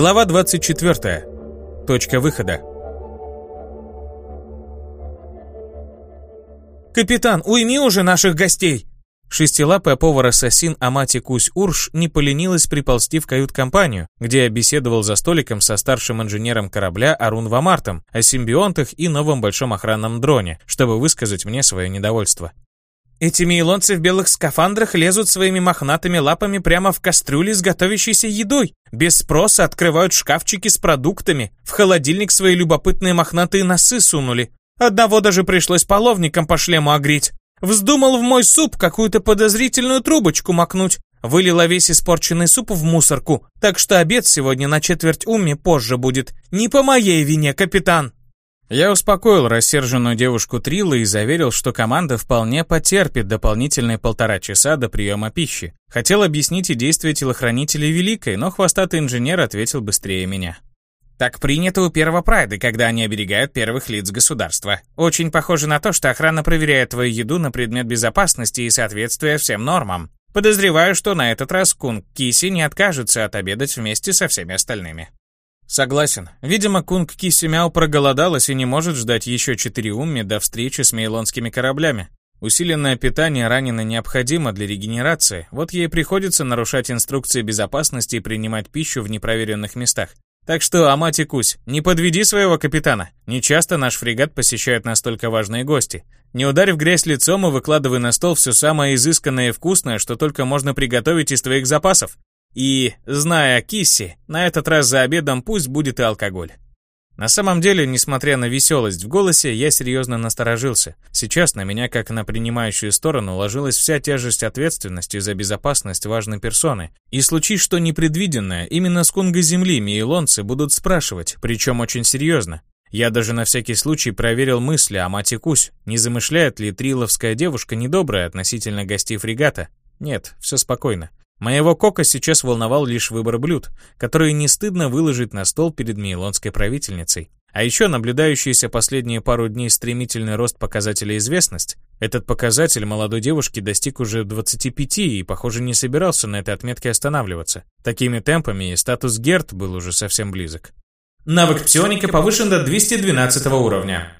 Глава 24. Точка выхода. «Капитан, уйми уже наших гостей!» Шестилапая повар-ассасин Амати Кусь-Урш не поленилась приползти в кают-компанию, где я беседовал за столиком со старшим инженером корабля Арун Вамартом о симбионтах и новом большом охранном дроне, чтобы высказать мне свое недовольство. Эти мейлонцы в белых скафандрах лезут своими мохнатыми лапами прямо в кастрюли с готовящейся едой. Без спроса открывают шкафчики с продуктами. В холодильник свои любопытные мохнатые носы сунули. Одного даже пришлось половником по шлему огреть. Вздумал в мой суп какую-то подозрительную трубочку макнуть. Вылила весь испорченный суп в мусорку, так что обед сегодня на четверть уме позже будет. Не по моей вине, капитан. Я успокоил рассерженную девушку Трилла и заверил, что команда вполне потерпит дополнительные полтора часа до приема пищи. Хотел объяснить и действия телохранителей Великой, но хвостатый инженер ответил быстрее меня. Так принято у первого прайда, когда они оберегают первых лиц государства. Очень похоже на то, что охрана проверяет твою еду на предмет безопасности и соответствия всем нормам. Подозреваю, что на этот раз Кунг Киси не откажется отобедать вместе со всеми остальными. Согласен. Видимо, Кунг Кисимяо проголодалась и не может ждать еще четыре умми до встречи с мейлонскими кораблями. Усиленное питание раненой необходимо для регенерации, вот ей приходится нарушать инструкции безопасности и принимать пищу в непроверенных местах. Так что, Амати Кусь, не подведи своего капитана. Не часто наш фрегат посещают настолько важные гости. Не ударив грязь лицом и выкладывай на стол все самое изысканное и вкусное, что только можно приготовить из твоих запасов. И, зная Кисси, на этот раз за обедом пусть будет и алкоголь. На самом деле, несмотря на веселость в голосе, я серьезно насторожился. Сейчас на меня, как на принимающую сторону, ложилась вся тяжесть ответственности за безопасность важной персоны. И случись что непредвиденное, именно с кунга земли мейлонцы будут спрашивать, причем очень серьезно. Я даже на всякий случай проверил мысли о мате Кусь, не замышляет ли триловская девушка недобрая относительно гостей фрегата. Нет, все спокойно. Моего Кока сейчас волновал лишь выбор блюд, которые не стыдно выложить на стол перед мейлонской правительницей. А еще наблюдающийся последние пару дней стремительный рост показателя известность. Этот показатель молодой девушки достиг уже 25 и, похоже, не собирался на этой отметке останавливаться. Такими темпами и статус Герт был уже совсем близок. Навык псионика повышен до 212 уровня.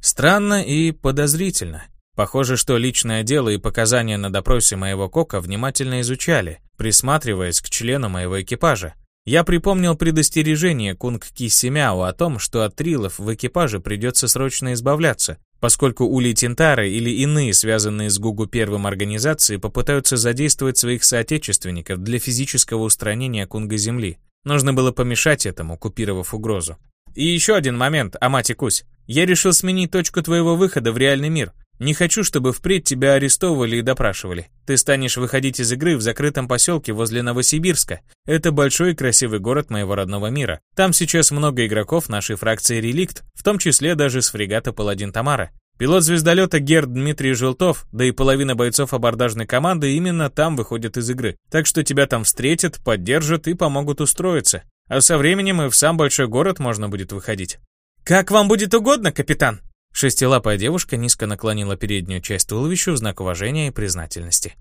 Странно и подозрительно. Похоже, что личное дело и показания на допросе моего Кока внимательно изучали, присматриваясь к члену моего экипажа. Я припомнил предостережение Кунг Ки Семяо о том, что от трилов в экипаже придется срочно избавляться, поскольку Ули Тинтары или иные, связанные с Гугу первым организации, попытаются задействовать своих соотечественников для физического устранения Кунга Земли. Нужно было помешать этому, купировав угрозу. И еще один момент, Амати Кусь. Я решил сменить точку твоего выхода в реальный мир. Не хочу, чтобы впредь тебя арестовывали и допрашивали. Ты станешь выходить из игры в закрытом поселке возле Новосибирска. Это большой и красивый город моего родного мира. Там сейчас много игроков нашей фракции «Реликт», в том числе даже с фрегата «Паладин Тамара». Пилот звездолета Герд Дмитрий Желтов, да и половина бойцов абордажной команды именно там выходят из игры. Так что тебя там встретят, поддержат и помогут устроиться. А со временем и в сам большой город можно будет выходить. «Как вам будет угодно, капитан!» Шестилапая девушка низко наклонила переднюю часть туловища в знак уважения и признательности.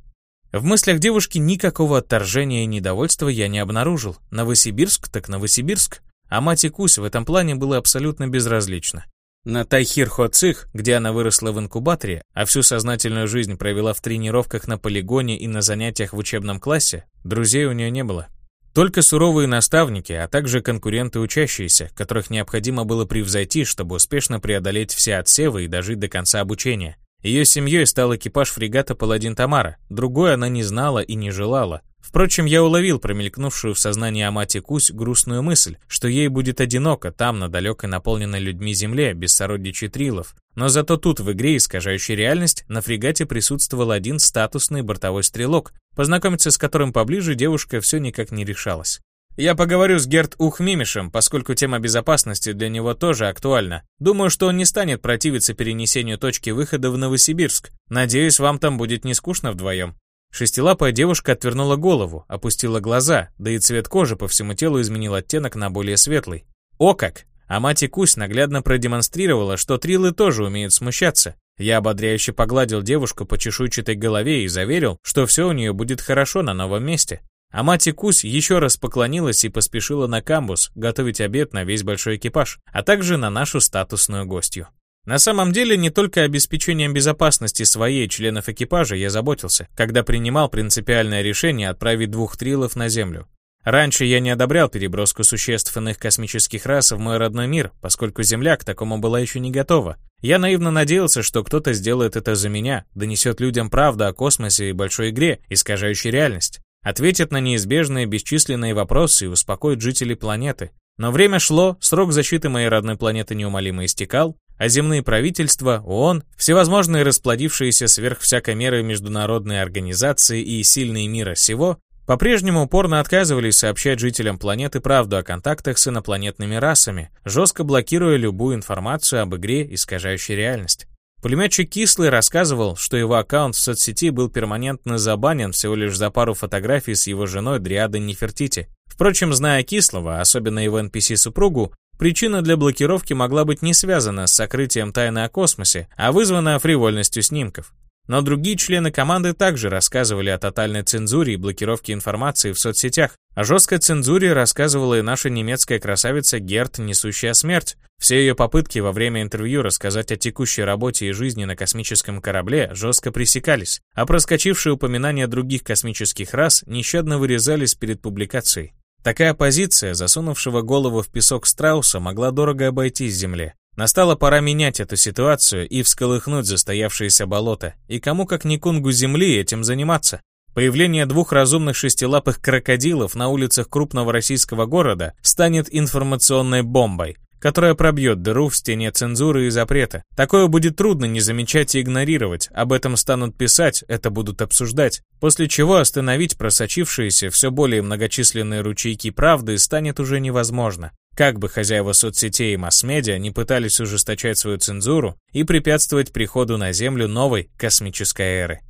В мыслях девушки никакого отторжения и недовольства я не обнаружил. Новосибирск так Новосибирск. А мать и Кусь в этом плане было абсолютно безразлично. На Тайхир-Хоцих, где она выросла в инкубаторе, а всю сознательную жизнь провела в тренировках на полигоне и на занятиях в учебном классе, друзей у нее не было. Только суровые наставники, а также конкуренты учащиеся, которых необходимо было превзойти, чтобы успешно преодолеть все отсевы и дожить до конца обучения. Ее семьей стал экипаж фрегата «Паладин Тамара», другой она не знала и не желала. Впрочем, я уловил промелькнувшую в сознании Амати Кусь грустную мысль, что ей будет одиноко там, на далекой наполненной людьми земле, без сородичей трилов. Но зато тут, в игре, искажающей реальность, на фрегате присутствовал один статусный бортовой стрелок, познакомиться с которым поближе девушка все никак не решалась. Я поговорю с Герт Ухмимишем, поскольку тема безопасности для него тоже актуальна. Думаю, что он не станет противиться перенесению точки выхода в Новосибирск. Надеюсь, вам там будет не скучно вдвоем. Шестилапая девушка отвернула голову, опустила глаза, да и цвет кожи по всему телу изменил оттенок на более светлый. О как! А мать Кусь наглядно продемонстрировала, что трилы тоже умеют смущаться. Я ободряюще погладил девушку по чешуйчатой голове и заверил, что все у нее будет хорошо на новом месте. А мать Кусь еще раз поклонилась и поспешила на камбус готовить обед на весь большой экипаж, а также на нашу статусную гостью. На самом деле, не только обеспечением безопасности своей членов экипажа я заботился, когда принимал принципиальное решение отправить двух трилов на Землю. Раньше я не одобрял переброску существ иных космических рас в мой родной мир, поскольку Земля к такому была еще не готова. Я наивно надеялся, что кто-то сделает это за меня, донесет людям правду о космосе и большой игре, искажающей реальность, ответит на неизбежные бесчисленные вопросы и успокоит жителей планеты. Но время шло, срок защиты моей родной планеты неумолимо истекал, а земные правительства, ООН, всевозможные расплодившиеся сверх всякой меры международные организации и сильные мира сего по-прежнему упорно отказывались сообщать жителям планеты правду о контактах с инопланетными расами, жестко блокируя любую информацию об игре, искажающей реальность. Пулеметчик Кислый рассказывал, что его аккаунт в соцсети был перманентно забанен всего лишь за пару фотографий с его женой Дриадой Нефертити. Впрочем, зная Кислого, особенно его NPC-супругу, причина для блокировки могла быть не связана с сокрытием тайны о космосе, а вызвана фривольностью снимков. Но другие члены команды также рассказывали о тотальной цензуре и блокировке информации в соцсетях. О жесткой цензуре рассказывала и наша немецкая красавица Герт, несущая смерть. Все ее попытки во время интервью рассказать о текущей работе и жизни на космическом корабле жестко пресекались, а проскочившие упоминания других космических рас нещадно вырезались перед публикацией. Такая позиция, засунувшего голову в песок страуса, могла дорого обойтись Земле. Настала пора менять эту ситуацию и всколыхнуть застоявшееся болото, и кому как ни кунгу земли этим заниматься. Появление двух разумных шестилапых крокодилов на улицах крупного российского города станет информационной бомбой, которая пробьет дыру в стене цензуры и запрета. Такое будет трудно не замечать и игнорировать, об этом станут писать, это будут обсуждать, после чего остановить просочившиеся все более многочисленные ручейки правды станет уже невозможно. Как бы хозяева соцсетей и масс-медиа не пытались ужесточать свою цензуру и препятствовать приходу на Землю новой космической эры.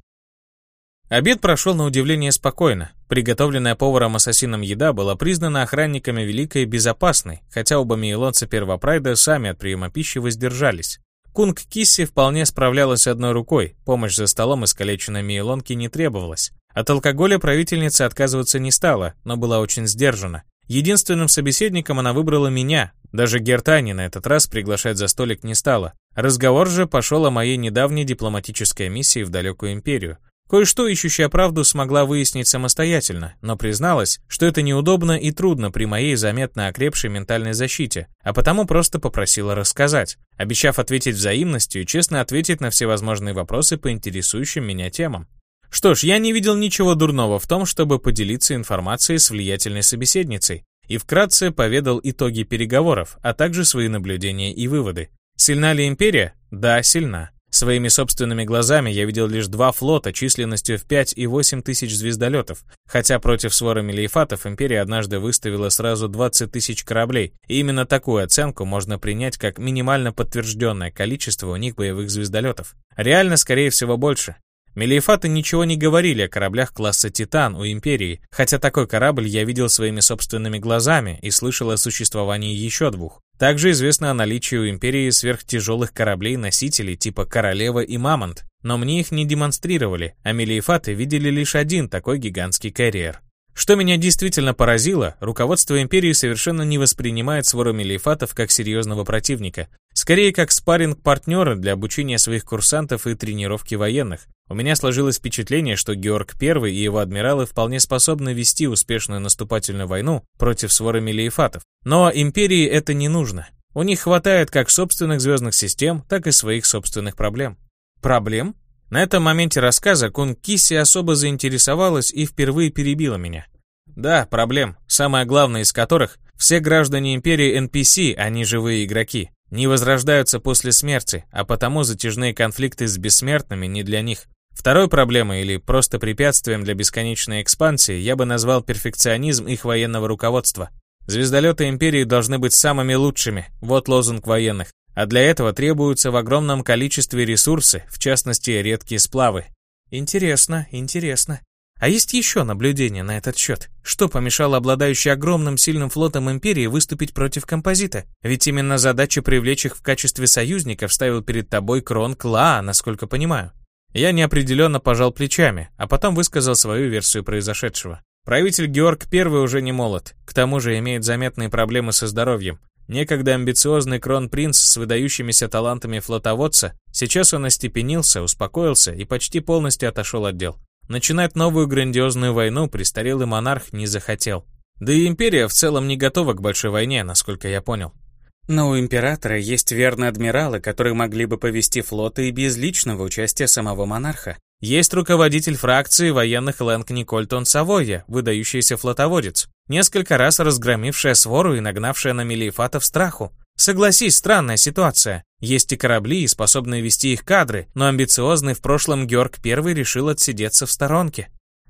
Обед прошел на удивление спокойно. Приготовленная поваром-ассасином еда была признана охранниками великой и безопасной, хотя оба мейлонца первопрайда сами от приема пищи воздержались. Кунг Кисси вполне справлялась одной рукой, помощь за столом искалеченной мейлонки не требовалась. От алкоголя правительница отказываться не стала, но была очень сдержана. Единственным собеседником она выбрала меня. Даже Гертани на этот раз приглашать за столик не стала. Разговор же пошел о моей недавней дипломатической миссии в далекую империю. Кое-что ищущая правду смогла выяснить самостоятельно, но призналась, что это неудобно и трудно при моей заметно окрепшей ментальной защите, а потому просто попросила рассказать, обещав ответить взаимностью и честно ответить на всевозможные вопросы по интересующим меня темам. Что ж, я не видел ничего дурного в том, чтобы поделиться информацией с влиятельной собеседницей, и вкратце поведал итоги переговоров, а также свои наблюдения и выводы. Сильна ли империя? Да, сильна. Своими собственными глазами я видел лишь два флота численностью в 5 и 8 тысяч звездолетов, хотя против свора мелиефатов империя однажды выставила сразу 20 тысяч кораблей, и именно такую оценку можно принять как минимально подтвержденное количество у них боевых звездолетов. Реально, скорее всего, больше. Мелиефаты ничего не говорили о кораблях класса «Титан» у Империи, хотя такой корабль я видел своими собственными глазами и слышал о существовании еще двух. Также известно о наличии у Империи сверхтяжелых кораблей-носителей типа «Королева» и «Мамонт», но мне их не демонстрировали, а мелиефаты видели лишь один такой гигантский карьер. Что меня действительно поразило, руководство империи совершенно не воспринимает свору мелиефатов как серьезного противника, скорее как спарринг-партнера для обучения своих курсантов и тренировки военных. У меня сложилось впечатление, что Георг I и его адмиралы вполне способны вести успешную наступательную войну против своры мелиефатов. Но империи это не нужно. У них хватает как собственных звездных систем, так и своих собственных проблем. Проблем? На этом моменте рассказа Кун Кисси особо заинтересовалась и впервые перебила меня. Да, проблем, самое главное из которых – все граждане Империи NPC, а не живые игроки, не возрождаются после смерти, а потому затяжные конфликты с бессмертными не для них. Второй проблемой или просто препятствием для бесконечной экспансии я бы назвал перфекционизм их военного руководства. Звездолеты Империи должны быть самыми лучшими, вот лозунг военных. А для этого требуются в огромном количестве ресурсы, в частности редкие сплавы. Интересно, интересно. А есть еще наблюдения на этот счет? Что помешало обладающей огромным сильным флотом Империи выступить против композита? Ведь именно задача привлечь их в качестве союзников ставил перед тобой Крон Кла, насколько понимаю. Я неопределенно пожал плечами, а потом высказал свою версию произошедшего. Правитель Георг I уже не молод, к тому же имеет заметные проблемы со здоровьем. Некогда амбициозный кронпринц с выдающимися талантами флотоводца, сейчас он остепенился, успокоился и почти полностью отошел от дел. Начинать новую грандиозную войну престарелый монарх не захотел. Да и империя в целом не готова к большой войне, насколько я понял. Но у императора есть верные адмиралы, которые могли бы повести флоты и без личного участия самого монарха. Есть руководитель фракции военных Лэнг Никольтон Савойя, выдающийся флотоводец, несколько раз разгромившая свору и нагнавшая на Мелиефатов страху. Согласись, странная ситуация. Есть и корабли, способные вести их кадры, но амбициозный в прошлом Георг I решил отсидеться в сторонке.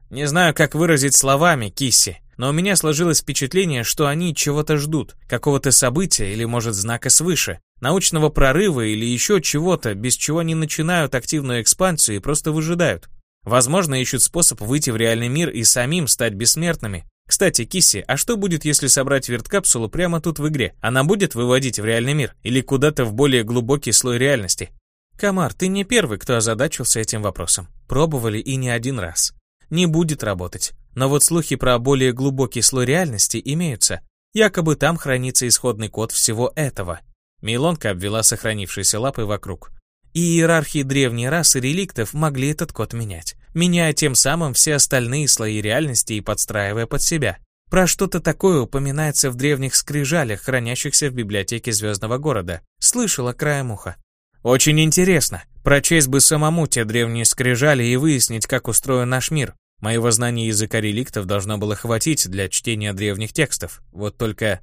Не знаю, как выразить словами, Кисси, но у меня сложилось впечатление, что они чего-то ждут, какого-то события или, может, знака свыше, научного прорыва или еще чего-то, без чего они начинают активную экспансию и просто выжидают. Возможно, ищут способ выйти в реальный мир и самим стать бессмертными. Кстати, Кисси, а что будет, если собрать верткапсулу прямо тут в игре? Она будет выводить в реальный мир или куда-то в более глубокий слой реальности? Камар, ты не первый, кто озадачился этим вопросом. Пробовали и не один раз. Не будет работать. Но вот слухи про более глубокий слой реальности имеются. Якобы там хранится исходный код всего этого. Мейлонка обвела сохранившиеся лапы вокруг. И иерархии древней расы реликтов могли этот код менять, меняя тем самым все остальные слои реальности и подстраивая под себя. Про что-то такое упоминается в древних скрижалях, хранящихся в библиотеке Звездного города. Слышала краем уха. Очень интересно. Прочесть бы самому те древние скрижали и выяснить, как устроен наш мир. Моего знания языка реликтов должно было хватить для чтения древних текстов. Вот только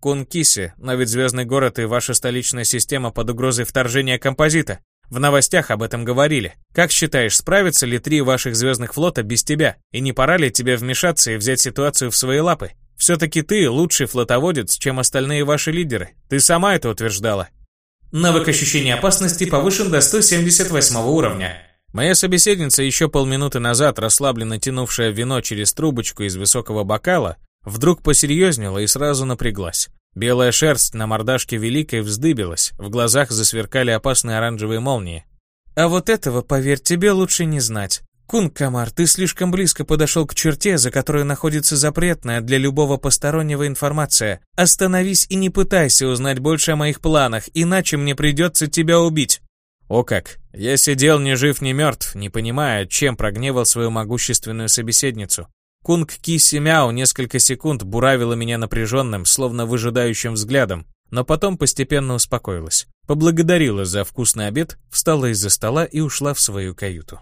Кункиси, но ведь Звездный город и ваша столичная система под угрозой вторжения композита. В новостях об этом говорили. Как считаешь, справятся ли три ваших звездных флота без тебя? И не пора ли тебе вмешаться и взять ситуацию в свои лапы? Все-таки ты лучший флотоводец, чем остальные ваши лидеры. Ты сама это утверждала. Навык ощущения опасности повышен до 178 уровня. Моя собеседница, еще полминуты назад расслабленно тянувшая вино через трубочку из высокого бокала, Вдруг посерьезнела и сразу напряглась. Белая шерсть на мордашке Великой вздыбилась, в глазах засверкали опасные оранжевые молнии. «А вот этого, поверь, тебе лучше не знать. Кун Камар, ты слишком близко подошел к черте, за которой находится запретная для любого постороннего информация. Остановись и не пытайся узнать больше о моих планах, иначе мне придется тебя убить». О как! Я сидел ни жив, ни мертв, не понимая, чем прогневал свою могущественную собеседницу. Кунг Киси Мяу несколько секунд буравила меня напряженным, словно выжидающим взглядом, но потом постепенно успокоилась. Поблагодарила за вкусный обед, встала из-за стола и ушла в свою каюту.